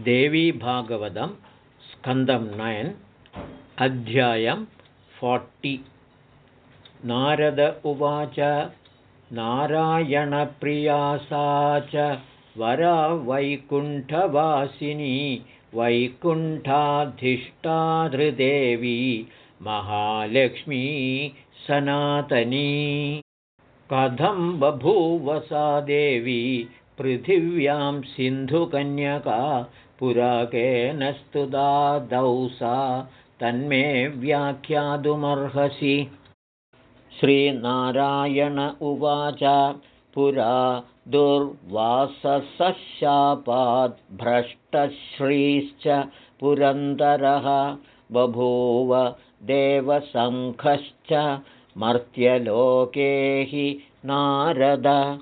देवीभागवतं स्कन्दं नयन् अध्यायं फोर्टि। नारद उवाच नारायणप्रिया सा च वरा वैकुण्ठवासिनी वैकुण्ठाधिष्ठाधृदेवी महालक्ष्मी सनातनी। कथं बभूव सा देवी पृथिव्यां सिन्धुकन्यका पुराकेन स्तुदादौ सा तन्मे व्याख्यातुमर्हसि। श्रीनारायण उवाच पुरा दुर्वाससशापाद्भ्रष्टश्रीश्च पुरन्दरः बभूव देवसङ्घश्च मर्त्यलोके हि नारद।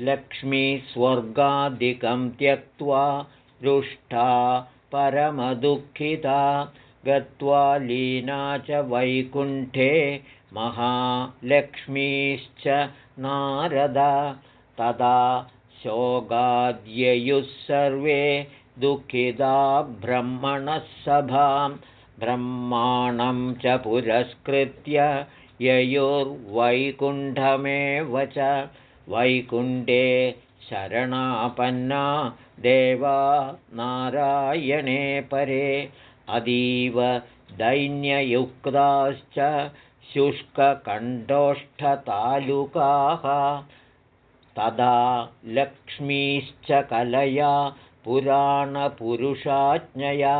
लक्ष्मीस्वर्गादिकं त्यक्त्वा रुष्टा परमदुःखिता गत्वा लीना च वैकुण्ठे महालक्ष्मीश्च नारद। तदा शोगाद्ययुः सर्वे दुःखिता ब्रह्मणः सभां। ब्रह्माणं च पुरस्कृत्य ययुर्वैकुण्ठमेव च। वैकुण्ठे शरणापन्ना देवा नारायणे परे अतीव दैन्ययुक्ताश्च शुष्ककण्ठोष्ठतालुकाः। तदा लक्ष्मीश्च कलया पुराणपुरुषाज्ञया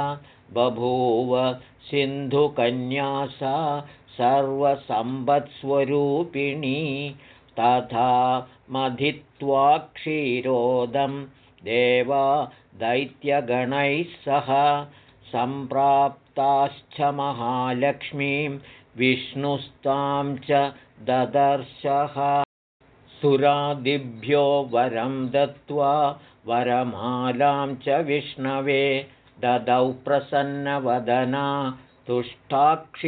बभूव सिन्धुकन्यासा सर्वसम्पत्स्वरूपिणी तथा मथित्वा क्षीरोदं देवा दैत्यगणैः सह सम्प्राप्ताश्च महालक्ष्मीं विष्णुस्तां च ददर्शः। सुरादिभ्यो वरं दत्त्वा वरमालां च विष्णवे ददौ प्रसन्नवदना तुष्टाक्षीरोदशायिने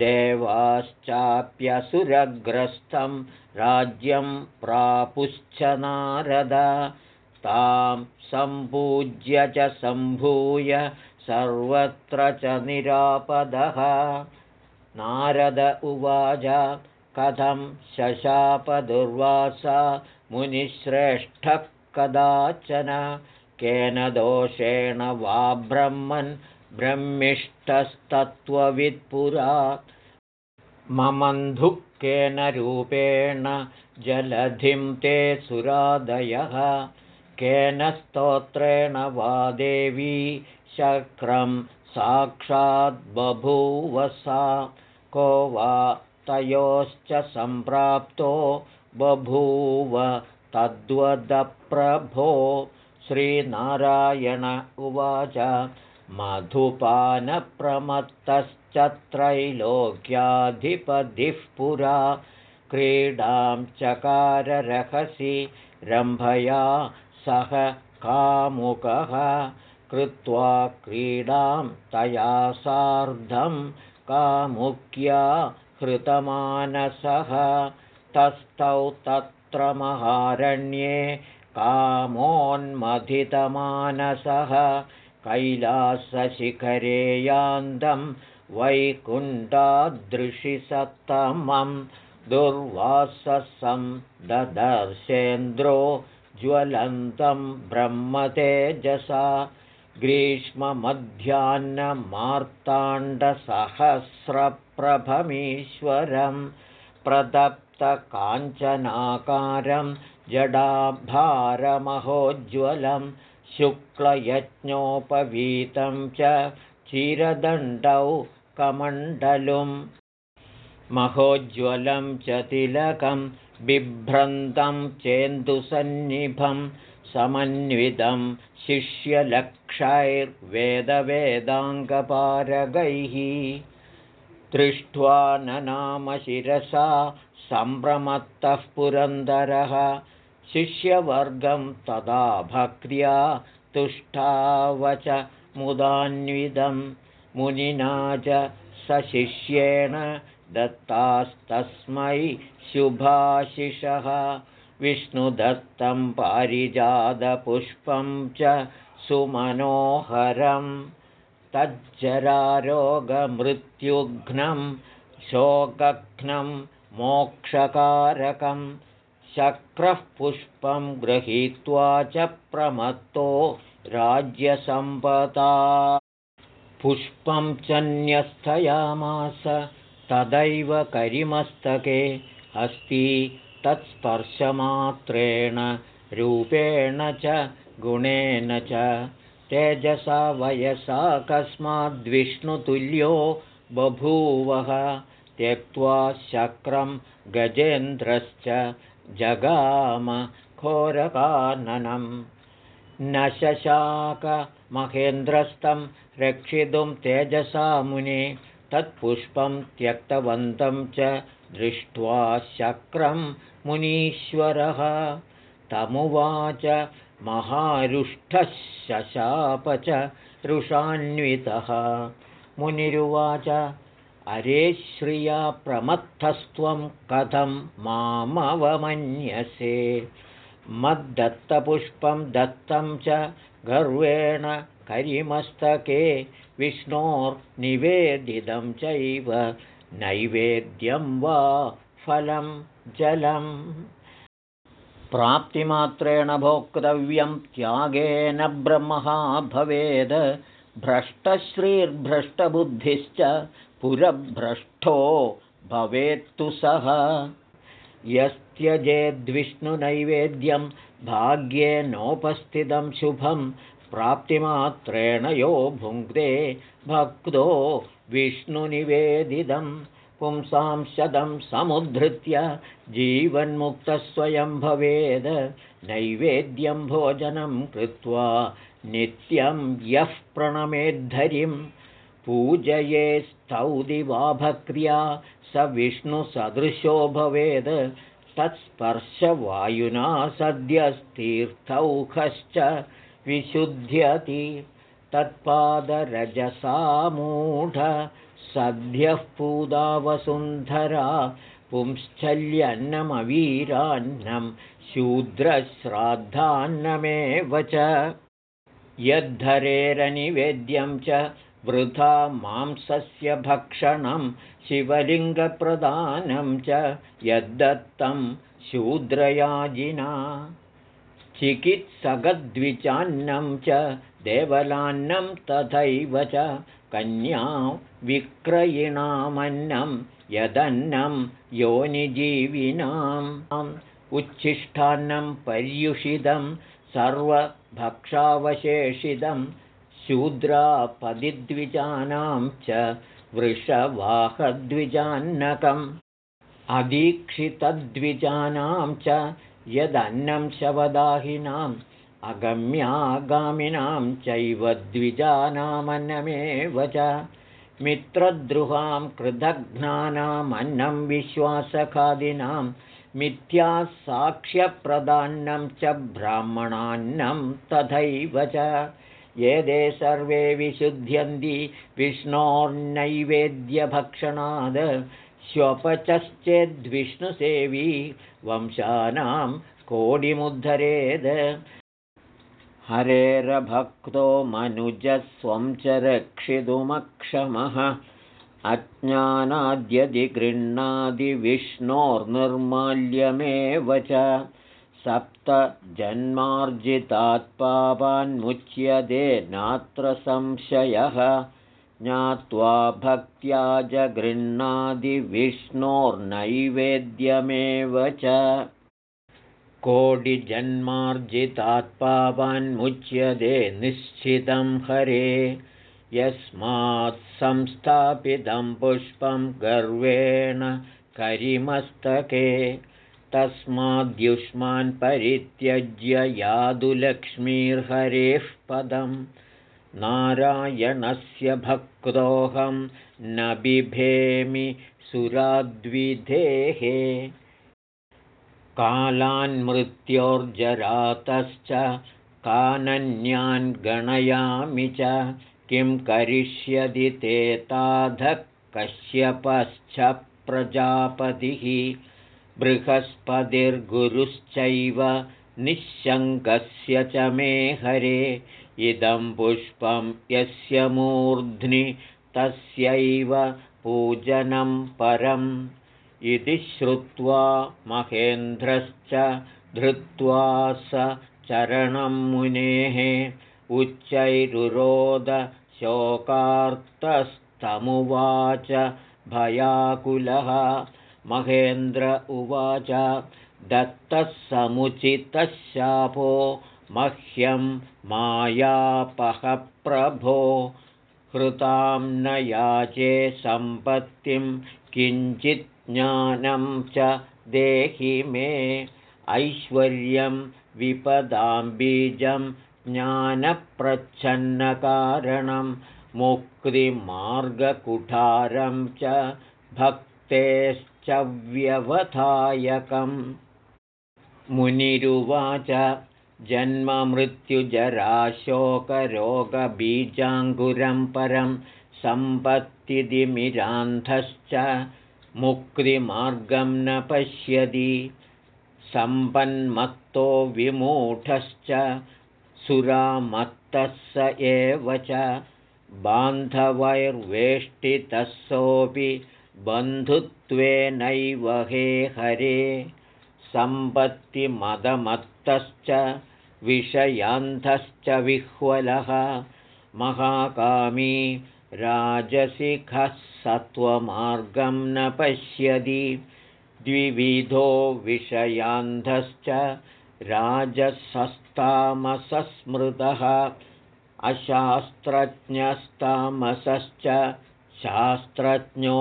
देवाश्चाप्यसुरग्रस्तं राज्यं प्रापुश्च नारद। तां सम्पूज्य च सम्भूय सर्वत्र च निरापदः। नारद उवाच कथं शशापदुर्वासा मुनिश्रेष्ठः कदाचन? केन दोषेण वा ब्रह्मन् ब्रह्मिष्ठस्तत्त्ववित्पुरा ममन्धुकेन रूपेण जलधिं ते सुरादयः। केन स्तोत्रेण वा देवी शक्रं साक्षाद्बभूवसा को वा तयोश्च सम्प्राप्तो बभूव तद्वदप्रभो। श्रीनारायण उवाच मधुपानप्रमत्तश्चत्रैलोक्याधिपतिः पुरा क्रीडां चकाररहसि रम्भया सह कामुकः कृत्वा क्रीडां तया सार्धं कामुक्या हृतमानसः। तस्थौ तत्र महारण्ये कामोन्मथितमानसः कैलासशिखरे यान्दं वैकुण्ठादृशिसत्तमं दुर्वाससं ददर्शेन्द्रो ज्वलन्तं ब्रह्मतेजसा ग्रीष्ममध्याह्नमार्ताण्डसहस्रप्रभमीश्वरं प्रदप्तकाञ्चनाकारं जडाभारमहोज्ज्वलं शुक्लयज्ञोपवीतं च चिरदण्डौ कमण्डलुम्। महोज्ज्वलं च तिलकं बिभ्रन्तं चेन्दुसन्निभं समन्वितं शिष्यलक्षैर्वेदवेदाङ्गपारगैः। दृष्ट्वा ननामशिरसा सम्भ्रमत्तः पुरन्दरः शिष्यवर्गं तदा भक्र्या तुष्टावच मुदान्विदं मुनिना च सशिष्येण दत्तास्तस्मै शुभाशिषः। विष्णुदत्तं पारिजातपुष्पं च सुमनोहरं। तज्जरारोगमृत्युघ्नं शोकघ्नं मोक्षकारकं शक्रः पुष्पं गृहीत्वा च प्रमत्तो राज्यसम्पदा। पुष्पं च न्यस्थयामास तदैव करिमस्तके अस्ति तत्स्पर्शमात्रेण रूपेण च गुणेन च। तेजसा वयसा कस्माद्विष्णुतुल्यो बभूवः त्यक्त्वा शक्रं गजेन्द्रश्च जगाम घोरकाननं न शशाकमहेन्द्रस्तं रक्षितुं तेजसा मुने तत्पुष्पं त्यक्तवन्तं च दृष्ट्वा शक्रं मुनीश्वरः। तमुवाच महारुष्ठः शशाप च रुषान्वितः मुनिरुवाच अरे श्रिया प्रमत्थस्त्वं कथं मामवमन्यसे। मद्दत्तपुष्पं दत्तं च गर्वेण करिमस्तके विष्णोर्निवेदितं चैव नैवेद्यं वा फलं जलम्। प्राप्तिमात्रेण भोक्तव्यं त्यागेन ब्रह्महा भवेद्। भ्रष्टश्रीर्भ्रष्टबुद्धिश्च पुरभ्रष्टो भवेत्तु सः। यस्त्यजेद्विष्णुनैवेद्यं भाग्येनोपस्थितं शुभं प्राप्तिमात्रेण यो भुङ्क्ते भक्तो विष्णुनिवेदितं पुंसां शतं समुद्धृत्य जीवन्मुक्तस्वयं भवेद्। नैवेद्यं भोजनं कृत्वा नित्यं यः प्रणमेद्धरिं पूजये स्तौदिवाभक्रिया स विष्णुसदृशो भवेद्। तत्स्पर्शवायुना सद्यस्तीर्थौखश्च विशुध्यति। तत्पादरजसामूढ सद्यः पूदावसुन्धरा पुंश्चल्यन्नमवीरान्नं शूद्रश्राद्धान्नमेव च। यद्धरेरनिवेद्यं च वृथा मांसस्य भक्षणं शिवलिङ्गप्रदानं च यद्दत्तं शूद्रयाजिना। चिकित्सकद्विचान्नं च देवलान्नं तथैव च कन्या विक्रयिणामन्नं यदन्नं योनिजीविनाम्। उच्छिष्टान्नं पर्युषितं सर्वभक्षावशेषितं शूद्रापदिद्विजानां च वृषवाहद्विजान्नकम्। अदीक्षितद्विजानां च यदन्नं शवदाहिनाम् अगम्यागामिनां चैव द्विजानामन्नमेव च। मित्रद्रुहां कृतघ्नानामन्नं विश्वासखादिनां मिथ्यासाक्ष्यप्रदान्नं च ब्राह्मणान्नं तथैव च ये सर्वे विशुध्यन्ति विष्णोर्नैवेद्यभक्षणाद् श्वपचश्चेद्विष्णुसेवी वंशानां कोडिमुद्धरेद्। हरेरभक्तो मनुजस्वं च रक्षितुमक्षमः अज्ञानाद्यदि गृह्णादिविष्णोर्निर्माल्यमेव च सप्तजन्मार्जितात्पापान्मुच्यते नात्र संशयः। ज्ञात्वा भक्त्या च गृह्णादिविष्णोर्नैवेद्यमेव च। कोटिजन्मार्जितात्पापान्मुच्यते निश्चितं हरे। यस्मात् संस्थापितं पुष्पं गर्वेण करिमस्तके तस्माद्युष्मान् परित्यज्य यादुलक्ष्मीर्हरेः पदं नारायणस्य भक्तोऽहं न बिभेमि सुराद्विधेः। कालान्मृत्योर्जरातश्च कानन्यान् गणयामि च। किं करिष्यति ते ताधः कश्यपश्च प्रजापतिः बृहस्पतिर्गुरुश्चैव निःशङ्कस्य च मे हरे। इदं पुष्पं यस्य मूर्ध्नि तस्यैव पूजनं परम्। इति श्रुत्वा महेन्द्रश्च धृत्वा स चरणं मुनेः उच्चैरुरोदशोकार्तस्तमुवाच भयाकुलः महेन्द्र उवाच दत्तः समुचितः शापो मह्यं मायापहप्रभो। हृतां न याचे सम्पत्तिं किञ्चित् ज्ञानं च देहि मे। ऐश्वर्यं विपदां बीजं ज्ञानप्रच्छन्नकारणं मुक्तिमार्गकुठारं च भक्तेश्च व्यवधायकम् मुनिरुवाच जन्ममृत्युजराशोकरोगबीजाङ्गुरं परं सम्पत्तिदिमिरान्धश्च मुक्तिमार्गं न पश्यति। सम्पन्मत्तो विमूढश्च सुरामत्तः स एव च बान्धवैर्वेष्टितः सोऽपि बन्धुत्वेनैव हे हरे सम्पत्तिमदमत्तश्च विषयान्धश्च विह्वलः महाकामी राजसिखः सत्त्वमार्गं न पश्यति द्विविधो विषयान्धश्च राजसस्तामसस्मृतः अशास्त्रज्ञस्तामसश्च शास्त्रज्ञो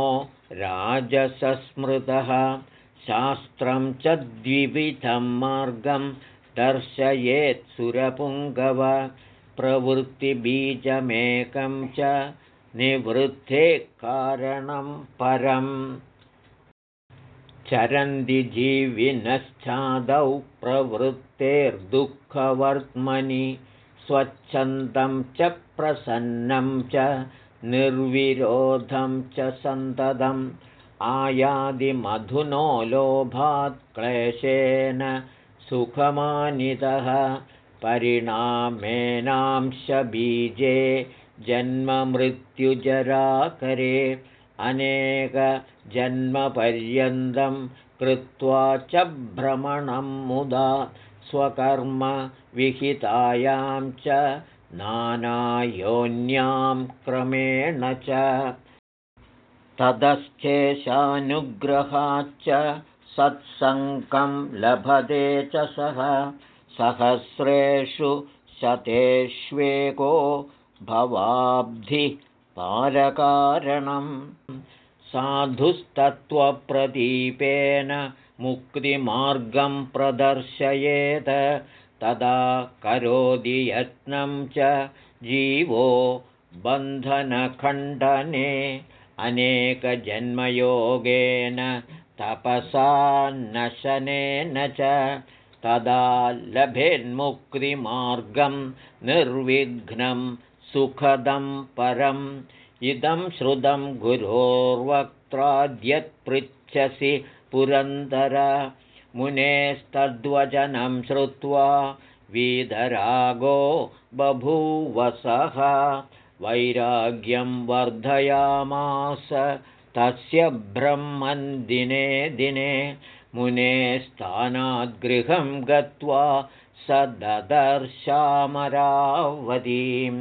राजसस्मृतः शास्त्रं च द्विविधं मार्गं दर्शयेत् सुरपुङ्गव प्रवृत्तिबीजमेकं च निवृद्धे कारणं परम् चरन्ति जीविनश्चादौ प्रवृत्तेर्दुःखवर्त्मनि स्वच्छन्दं च प्रसन्नं च निर्विरोधं च सन्ततम् आयादिमधुनो लोभात् क्लेशेन सुखमानितः। परिणामेनांशबीजे जन्ममृत्युजराकरे अनेकजन्मपर्यन्तं कृत्वा च भ्रमणं मुदा स्वकर्मविहितायां च नानायोन्यां क्रमेण च ततश्चेशानुग्रहाच्च सत्सङ्गं लभते च सः। सहस्रेषु शतेष्वेको भवाब्धिः पारकारणं साधुस्तत्त्वप्रदीपेन मुक्तिमार्गं प्रदर्शयेत् तदा करोति यत्नं च जीवो बन्धनखण्डने अनेकजन्मयोगेन तपसान्नशनेन च तदा लभेन्मुक्तिमार्गं निर्विघ्नं सुखदं परम् इदं श्रुतं गुरोर्वक्त्राद्यत्पृच्छसि पुरन्दर मुनेस्तद्वचनं श्रुत्वा वीदरागो बभूवसः। वैराग्यं वर्धयामास तस्य ब्रह्मन् दिने दिने मुने स्थानाद्गृहं गत्वा स ददर्शामरावतीम्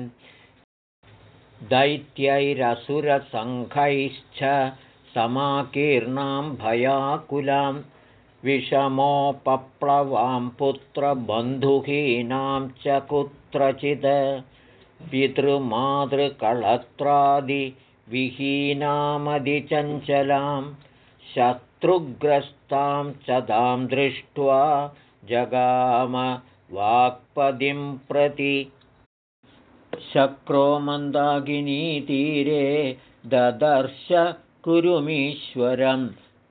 दैत्यैरसुरसङ्घैश्च समाकीर्णां भयाकुलां विषमोपप्लवां पुत्रबन्धुहीनां च कुत्रचित् पितृमातृकळत्रादिविहीनामधिचञ्चलां शत्रुग्रस्तां च तां दृष्ट्वा जगाम वाक्पदिं प्रति। शक्रो मन्दाकिनीतीरे ददर्श कुरुमीश्वरं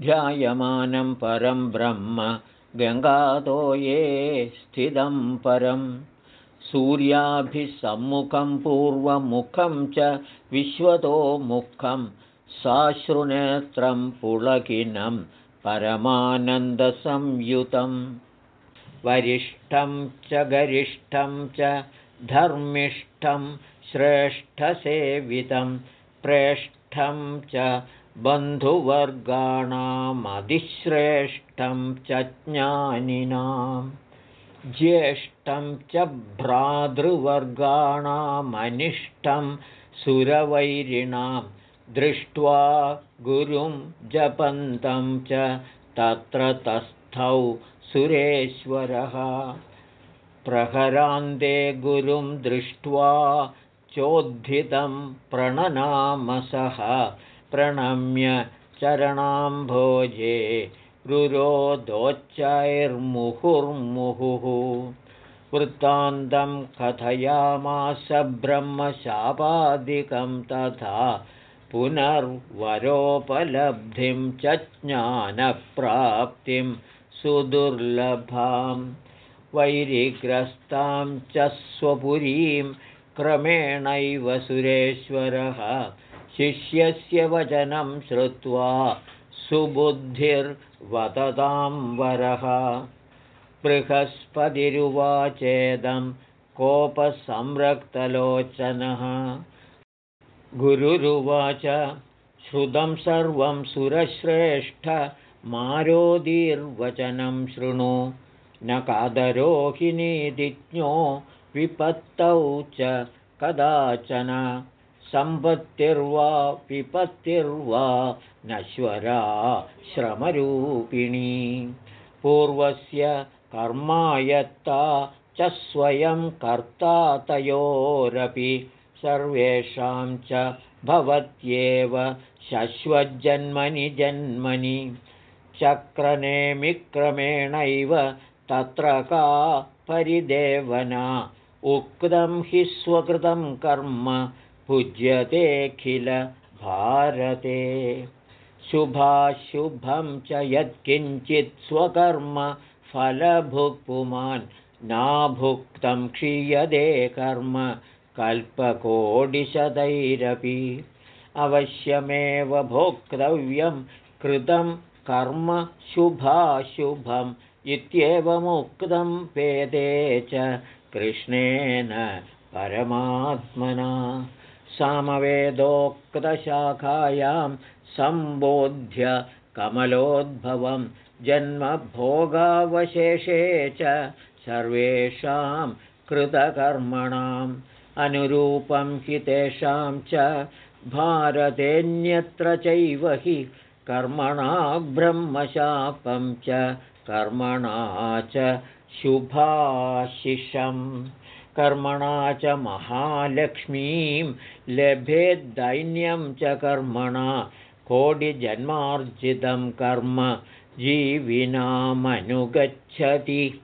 ध्यायमानं परं ब्रह्म गङ्गातो ये स्थितं परं। सूर्याभिसम्मुखं पूर्वमुखं च विश्वतो मुखं साश्रुनेत्रं पुलकिनं परमानन्दसंयुतं। वरिष्ठं च गरिष्ठं च धर्मिष्ठं श्रेष्ठसेवितं प्रेष्ठं च बन्धुवर्गाणामधिश्रेष्ठं च ज्ञानिनां ज्येष्ठं च भ्रातृवर्गाणामनिष्ठं सुरवैरिणां दृष्ट्वा गुरुं जपन्तं च तत्र तस्थौ सुरेश्वरः। प्रहरान्ते गुरुं दृष्ट्वा चोद्धितं प्रणनामसः प्रणम्य चरणाम्भोजे रुरोदोच्चैर्मुहुर्मुहुः। वृत्तान्तं कथयामास ब्रह्मशापादिकं तथा पुनर्वरोपलब्धिं च ज्ञानप्राप्तिं सुदुर्लभां वैरिग्रस्तां च स्वपुरीं क्रमेणैव सुरेश्वरः शिष्यस्य वचनं श्रुत्वा सुबुद्धिर्वदतां वरः। बृहस्पतिरुवाचेदं कोपसंरक्तलोचनः। गुरुरुवाच श्रुतं सर्वं सुरश्रेष्ठ मारोदीर्वचनं शृणु। न कादरोहिणीदिज्ञो विपत्तौ च कदाचन सम्पत्तिर्वा विपत्तिर्वा नश्वरा श्रमरूपिणी। पूर्वस्य कर्मायत्ता च स्वयं कर्ता तयोरपि सर्वेषां च भवत्येव शश्वज्जन्मनि जन्मनि। चक्रनेमिक्रमेणैव तत्र का परिदेवना। उक्तं हि स्वकृतं कर्म पूज्यतेऽखिल भारते। शुभाशुभं च यत्किञ्चित् स्वकर्म फलभुक्पुमान् नाभुक्तं क्षीयते कर्म कल्पकोटिशतैरपि। अवश्यमेव भोक्तव्यं कृतं कर्म शुभाशुभम् इत्येवमुक्तं वेदे च कृष्णेन परमात्मना सामवेदोक्तशाखायां सम्बोध्य कमलोद्भवं जन्मभोगावशेषे च सर्वेषां कृतकर्मणाम् अनुरूपं हि तेषां च भारतेऽन्यत्र चैव हि कर्मणा ब्रह्मशापं च कर्मणा च शुभाशिषम् कर्मणा च महालक्ष्मीं लभेद्दैन्यं च कर्मणा कोटिजन्मार्जितं कर्म जीविनामनुगच्छति।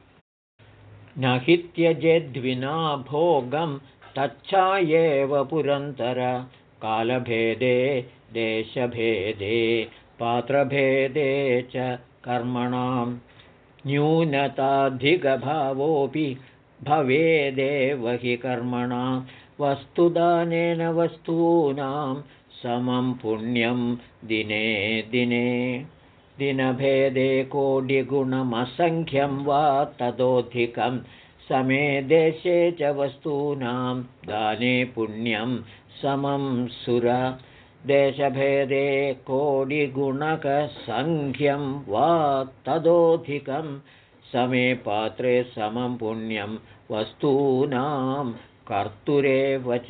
न हि त्यजेद्विना भोगं तच्छायेव पुरन्तर। कालभेदे देशभेदे पात्रभेदे च कर्मणां। न्यूनताधिकभावोऽपि भवेदेव हि कर्मणा वस्तुदानेन वस्तूनां समं पुण्यं दिने दिने। दिनभेदे कोटिगुणमसङ्ख्यं वा ततोऽधिकं समे देशे च वस्तूनां दाने पुण्यं समं सुर। देशभेदे कोटिगुणकसङ्ख्यं वा ततोऽधिकं समे पात्रे समं पुण्यं वस्तूनां कर्तुरेव च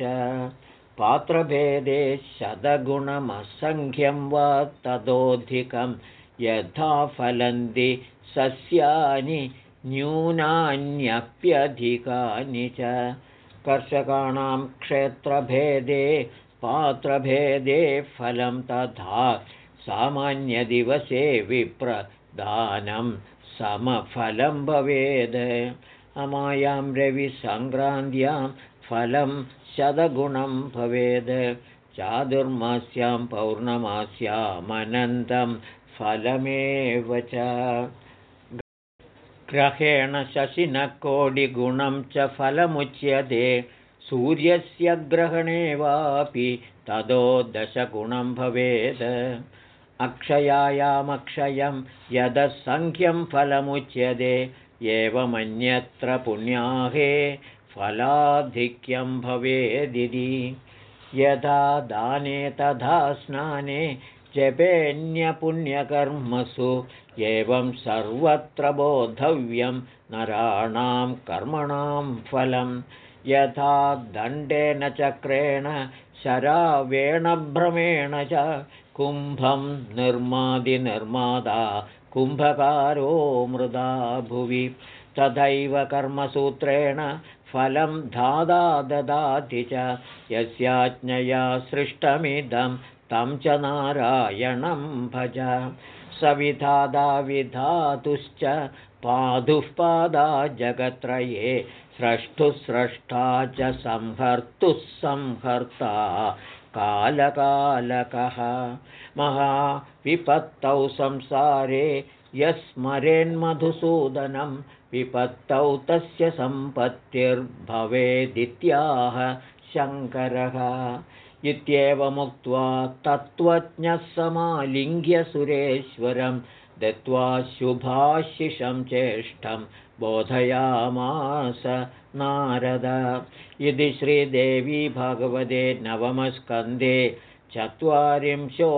पात्रभेदे शतगुणमसङ्ख्यं वा ततोऽधिकं यथा फलन्ति सस्यानि न्यूनान्यप्यधिकानि च। कर्षकाणां क्षेत्रभेदे पात्रभेदे फलं तथा सामान्यदिवसे विप्रदानं समफलं भवेद् अमायां रविसङ्क्रान्त्यां फलं शतगुणं भवेद्। चातुर्मास्यां पौर्णमास्यामनन्तं फलमेव च। ग्रहेण शशिनकोटिगुणं च फलमुच्यते। सूर्यस्य ग्रहणे वापि ततो दशगुणं भवेत् अक्षयायामक्षयं यदसङ्ख्यं फलमुच्यते एवमन्यत्र पुण्याहे फलाधिक्यं भवेदिति। यथा दाने तथा स्नाने जपेन्यपुण्यकर्मसु एवं सर्वत्र बोद्धव्यं नराणां कर्मणां फलं यथा दण्डेन चक्रेण शरावेणभ्रमेण च कुम्भं निर्मादिनिर्मादा कुम्भकारो मृदा भुवि। तथैव कर्मसूत्रेण फलं धादा ददाति च। यस्याज्ञया सृष्टमिदं तं च नारायणं भज। सविधादा विधातुश्च पादुः पादा जगत्रये। स्रष्टुस्रष्टा च संहर्तुः संहर्ता कालकालकः महाविपत्तौ संसारे यस्मरेन्मधुसूदनं विपत्तौ तस्य सम्पत्तिर्भवेदित्याह शङ्करः। इत्येवमुक्त्वा तत्त्वज्ञः समालिङ्ग्य सुरेश्वरं दत्त्वा शुभाशिषं चेष्टं बोधयामास नारद। इति श्रीदेवी भगवते नवमस्कन्धे चत्वारिंशोऽध्यायः